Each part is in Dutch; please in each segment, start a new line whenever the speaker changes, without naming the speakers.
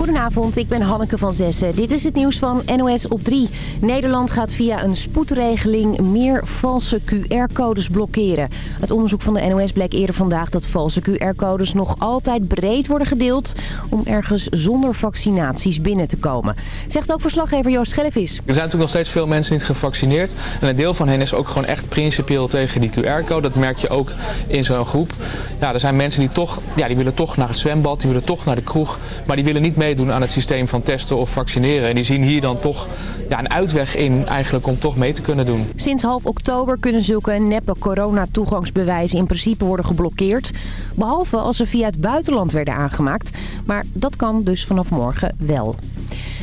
Goedenavond, ik ben Hanneke van Zessen. Dit is het nieuws van NOS op 3. Nederland gaat via een spoedregeling meer valse QR-codes blokkeren. Het onderzoek van de NOS bleek eerder vandaag dat valse QR-codes nog altijd breed worden gedeeld... om ergens zonder vaccinaties binnen te komen. Zegt ook verslaggever Joost Schellevis.
Er zijn natuurlijk nog steeds veel mensen niet gevaccineerd. En een deel van hen is ook gewoon echt principieel tegen die QR-code. Dat merk je ook in zo'n groep. Ja, er zijn mensen die toch, ja, die willen toch naar het zwembad, die willen toch naar de kroeg... maar die willen niet meedoen aan het systeem van testen of vaccineren. En die zien hier dan toch ja, een uitweg in eigenlijk om toch mee te kunnen doen.
Sinds half oktober kunnen zulke neppe coronatoegangsbewijzen in principe worden geblokkeerd. Behalve als ze via het buitenland werden aangemaakt. Maar dat kan dus vanaf morgen wel.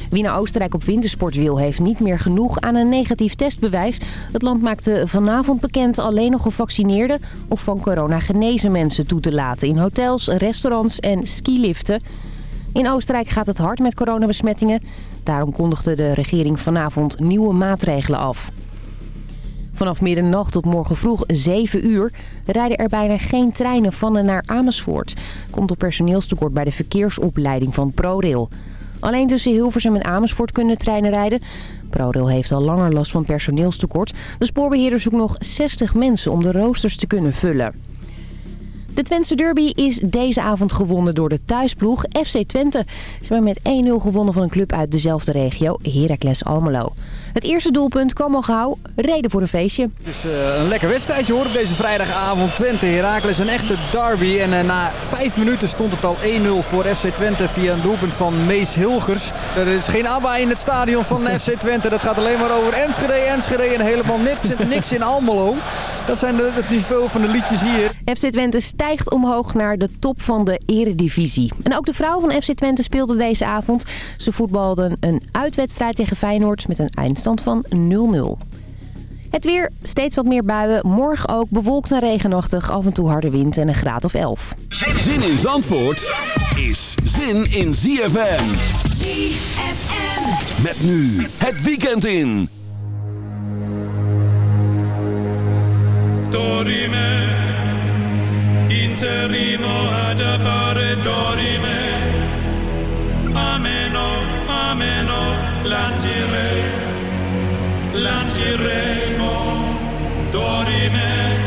Wie naar Oostenrijk op wintersport wil, heeft niet meer genoeg aan een negatief testbewijs. Het land maakte vanavond bekend alleen nog gevaccineerde of van corona genezen mensen toe te laten in hotels, restaurants en skiliften. In Oostenrijk gaat het hard met coronabesmettingen. Daarom kondigde de regering vanavond nieuwe maatregelen af. Vanaf middernacht tot morgen vroeg 7 uur rijden er bijna geen treinen van en naar Amersfoort. Komt door personeelstekort bij de verkeersopleiding van ProRail. Alleen tussen Hilversum en Amersfoort kunnen treinen rijden. ProRail heeft al langer last van personeelstekort. De spoorbeheerder zoekt nog 60 mensen om de roosters te kunnen vullen. De Twentse derby is deze avond gewonnen door de thuisploeg FC Twente. Ze hebben met 1-0 gewonnen van een club uit dezelfde regio, Heracles Almelo. Het eerste doelpunt kwam al gauw, reden voor een feestje.
Het is uh, een lekker wedstrijdje hoor op deze vrijdagavond. Twente Heracles, een echte derby. En uh, na vijf minuten stond het al 1-0 voor FC Twente via een doelpunt van Mees Hilgers. Er is geen ABBA in het stadion van FC Twente. Dat gaat alleen maar over Enschede, Enschede en helemaal niks, niks in Almelo. Dat zijn de, het niveau van de liedjes hier.
FC Twente stijgt omhoog naar de top van de eredivisie. En ook de vrouw van FC Twente speelde deze avond. Ze voetbalden een uitwedstrijd tegen Feyenoord met een eindstand van 0-0. Het weer, steeds wat meer buien. Morgen ook bewolkt en regenachtig. Af en toe harde wind en een graad of 11.
Zin in Zandvoort is zin in ZFM.
ZFM.
Met nu het weekend in.
Dorime, interimo ad appare dorime. Ameno, ameno, lancire, lanciremo, dorime.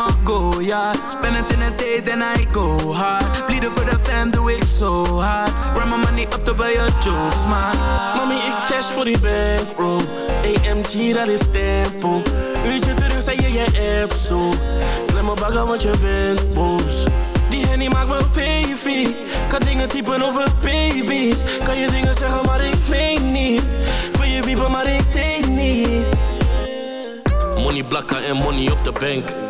My go, yeah. Spend it in a day, then I go hard. Bleeden for the fam, doe ik zo hard. Run my money up to buy your jokes, man.
Mami, ik cash voor die bankroll. AMG, dat is tempo. Uurtje terug, zei je je app zo. Klem bagger, want je bent boos. Die henny maakt me baby. Kan dingen typen over baby's. Kan je dingen zeggen, maar ik meen niet. Wil je wiepen, maar ik deed niet. Money blakken en money op de bank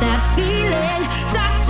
That feeling. Doctor,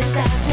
desire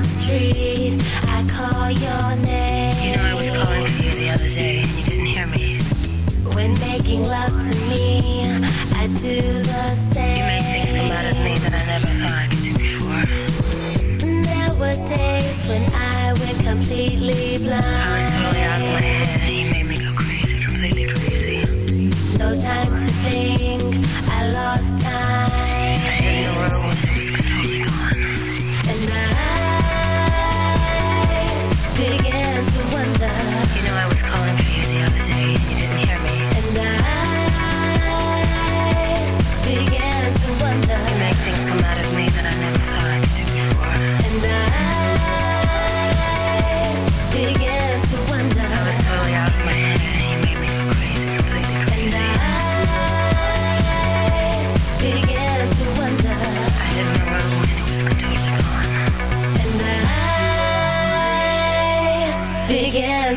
street, I call your name. You know, I was calling for you the other day and you didn't hear me. When making love to me, I do the same. You make things come out of me that I never thought I could do before. There were days when I went completely blind. I was totally out of my head.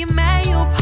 je mij op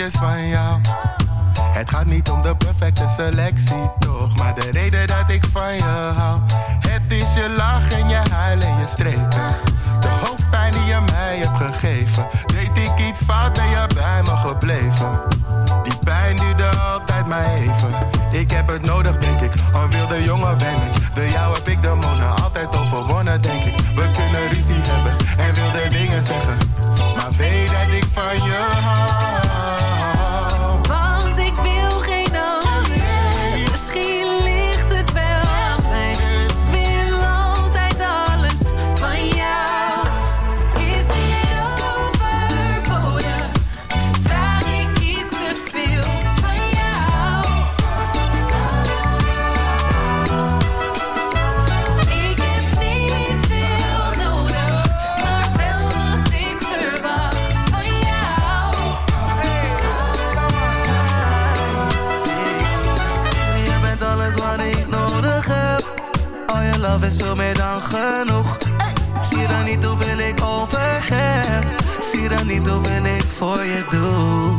Het
gaat niet om de perfecte selectie, toch? Maar de reden dat ik van je hou. Het is je lach en je huil en je streken. De hoofdpijn die je mij hebt gegeven. Deed ik iets fout, ben je bij me gebleven. Die pijn duurde altijd maar even. Ik heb het nodig, denk ik. Een wilde jongen ben ik. Bij jou heb ik de monen altijd overwonnen, denk ik. We kunnen ruzie hebben en wilde dingen zeggen. Maar weet dat ik van je hou.
Is veel
meer dan genoeg. Zie dan niet hoeveel ik over heb. Zie dan niet hoeveel ik voor je doe.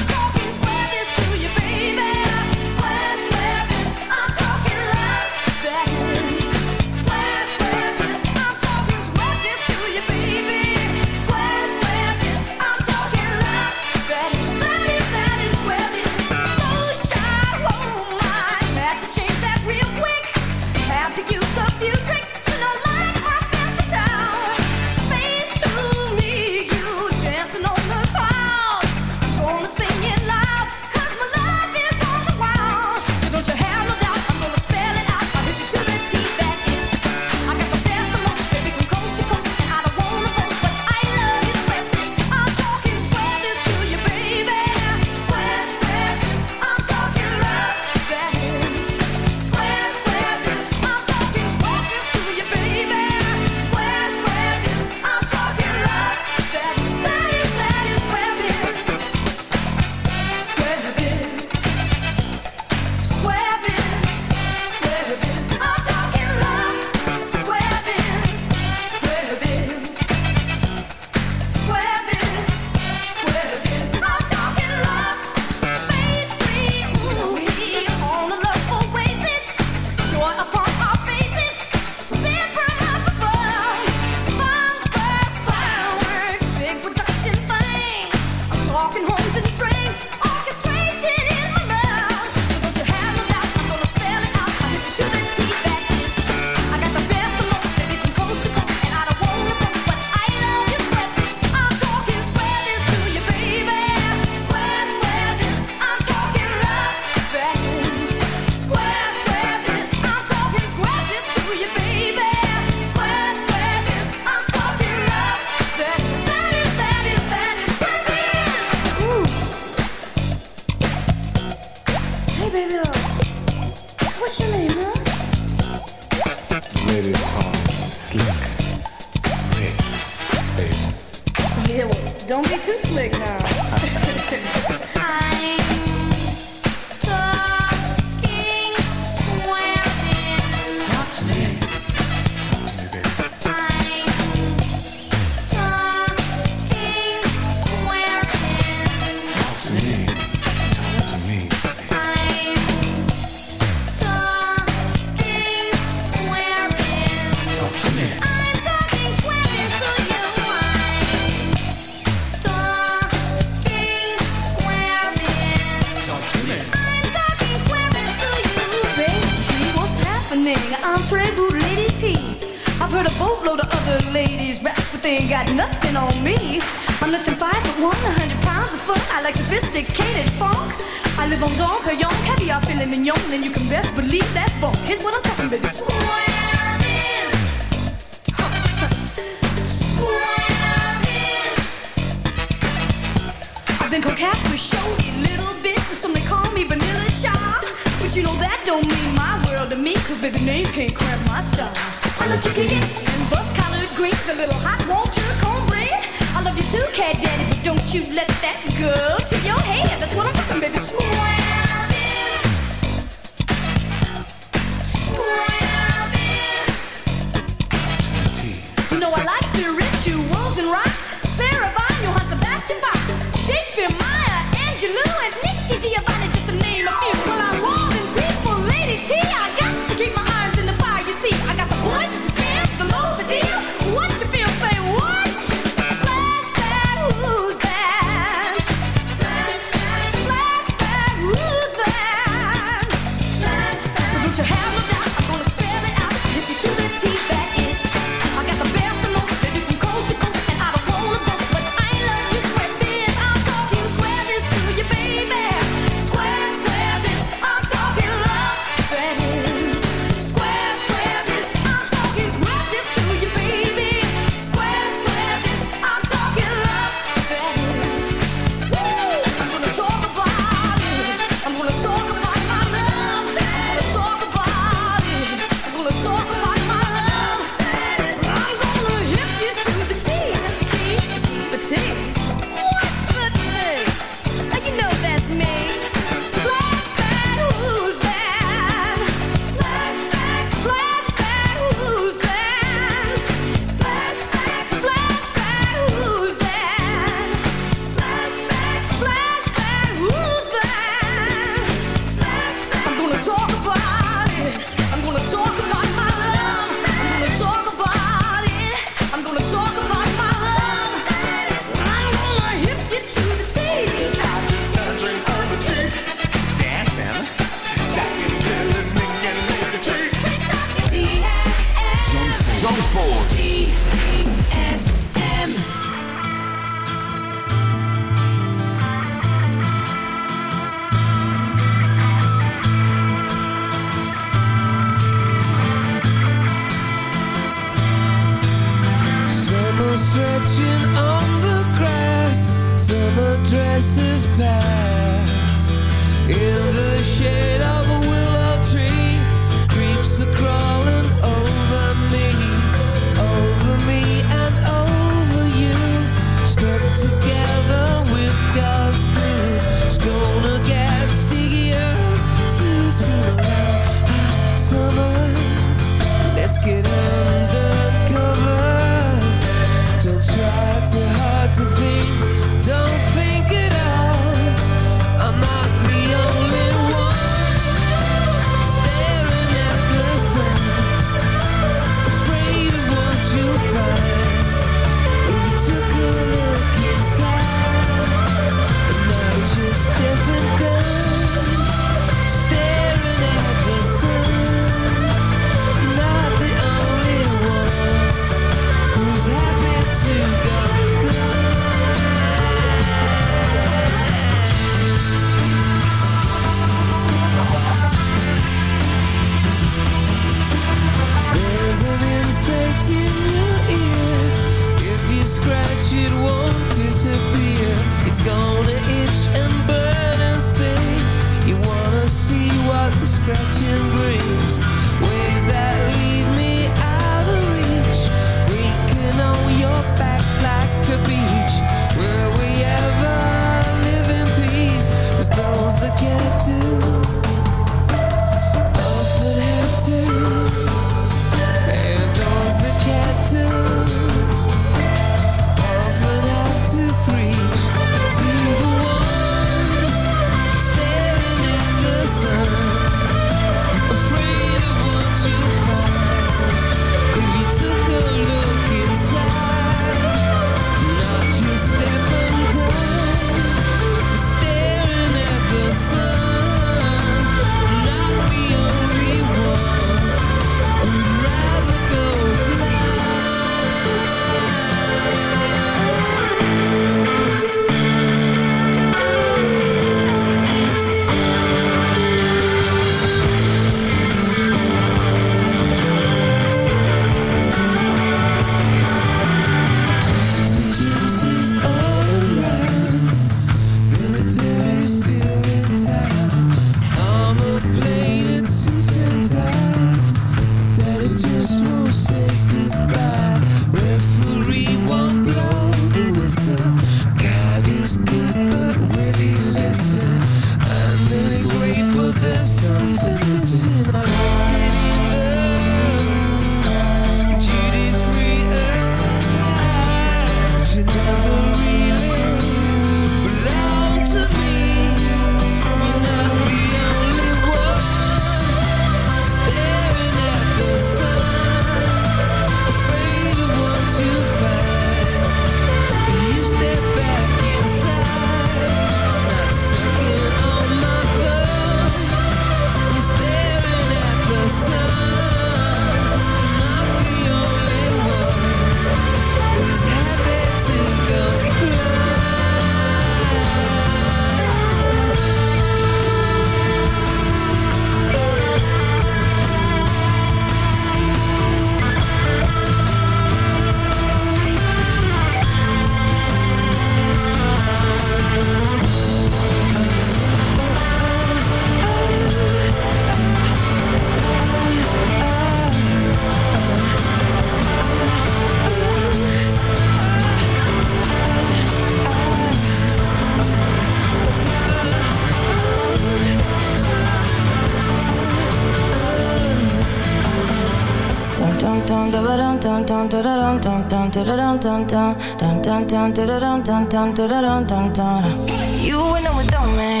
Dum da da dum dum dum da da dum dum dum dum dum dum da da dum dum dum da da dum dum dum. You went on without me.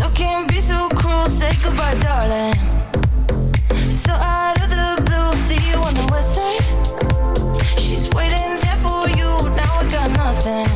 Looking be so cruel, say goodbye, darling. So out of the blue, see you on the west side. She's waiting there for you. Now I got nothing.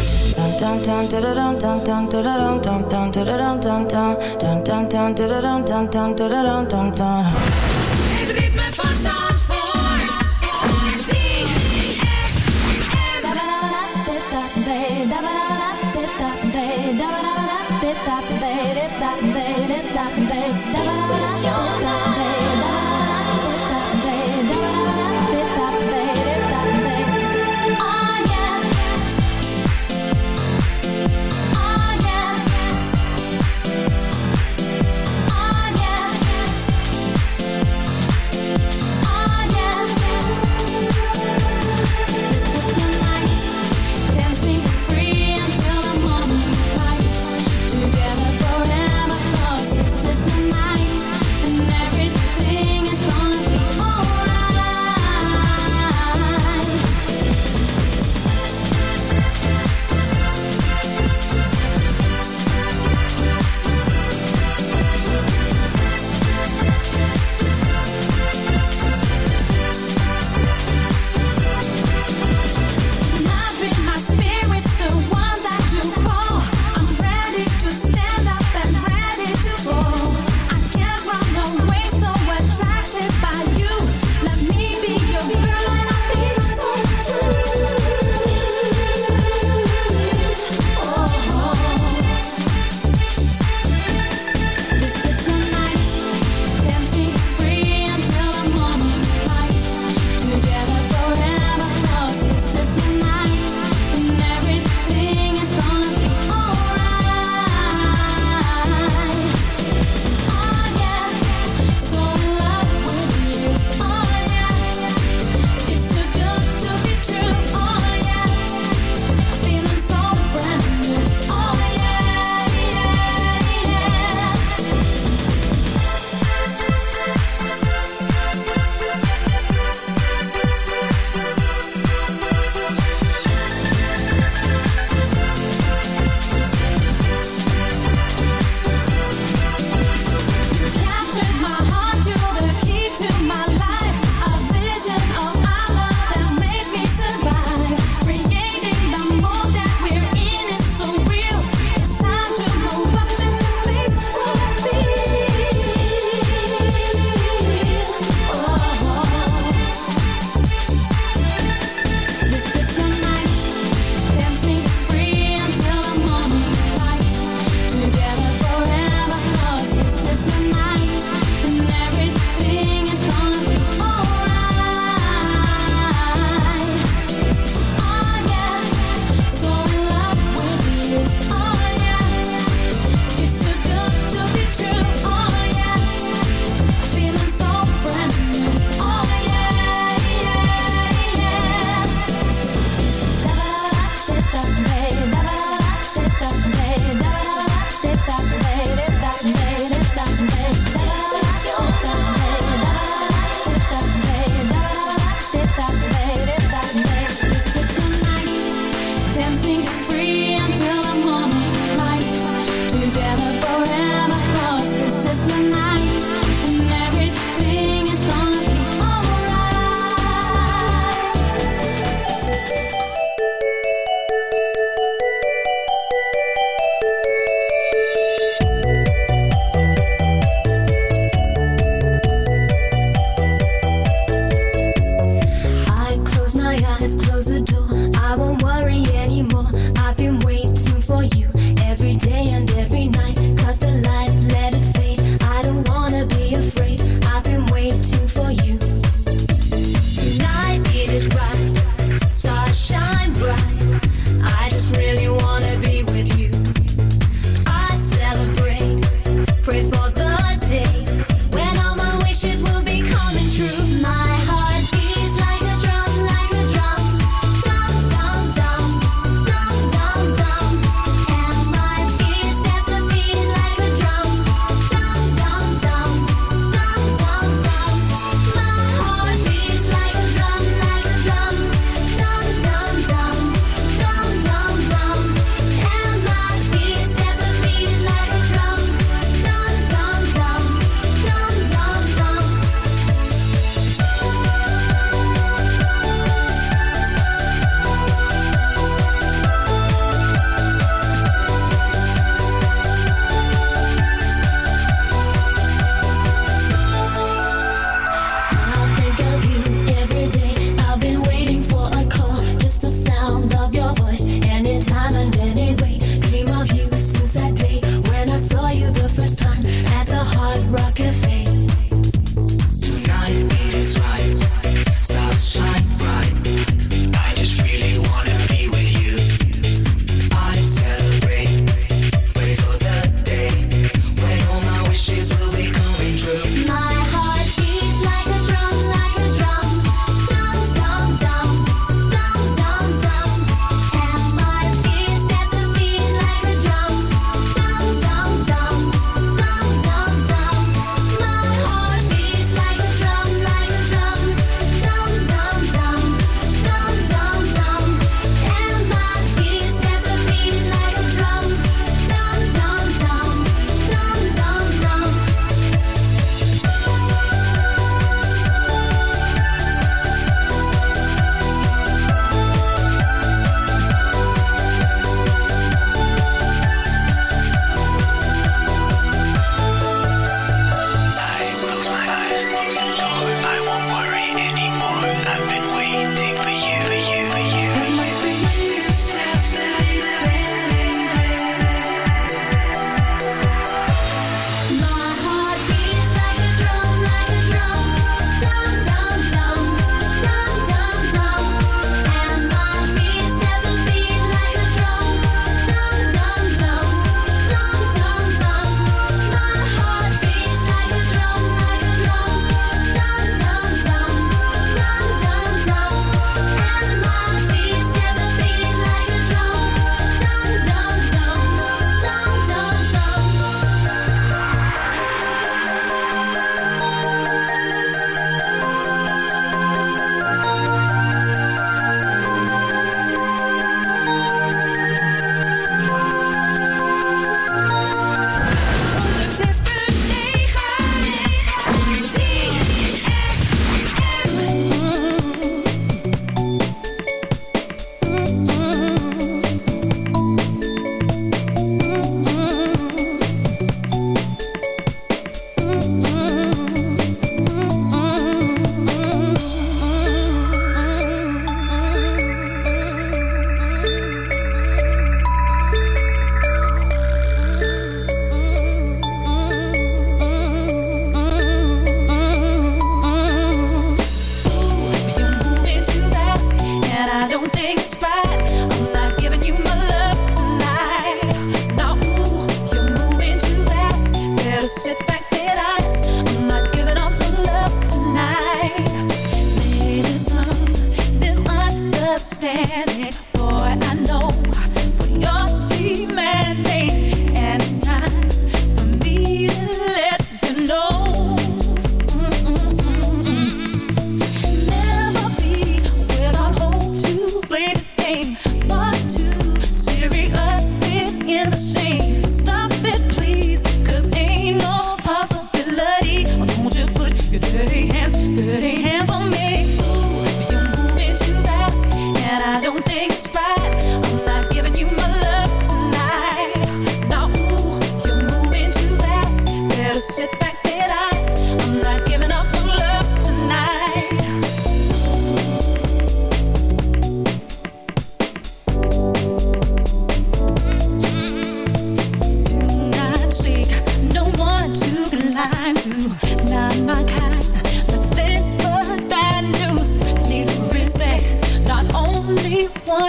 dun dun dun dun dun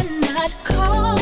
you're not
calling.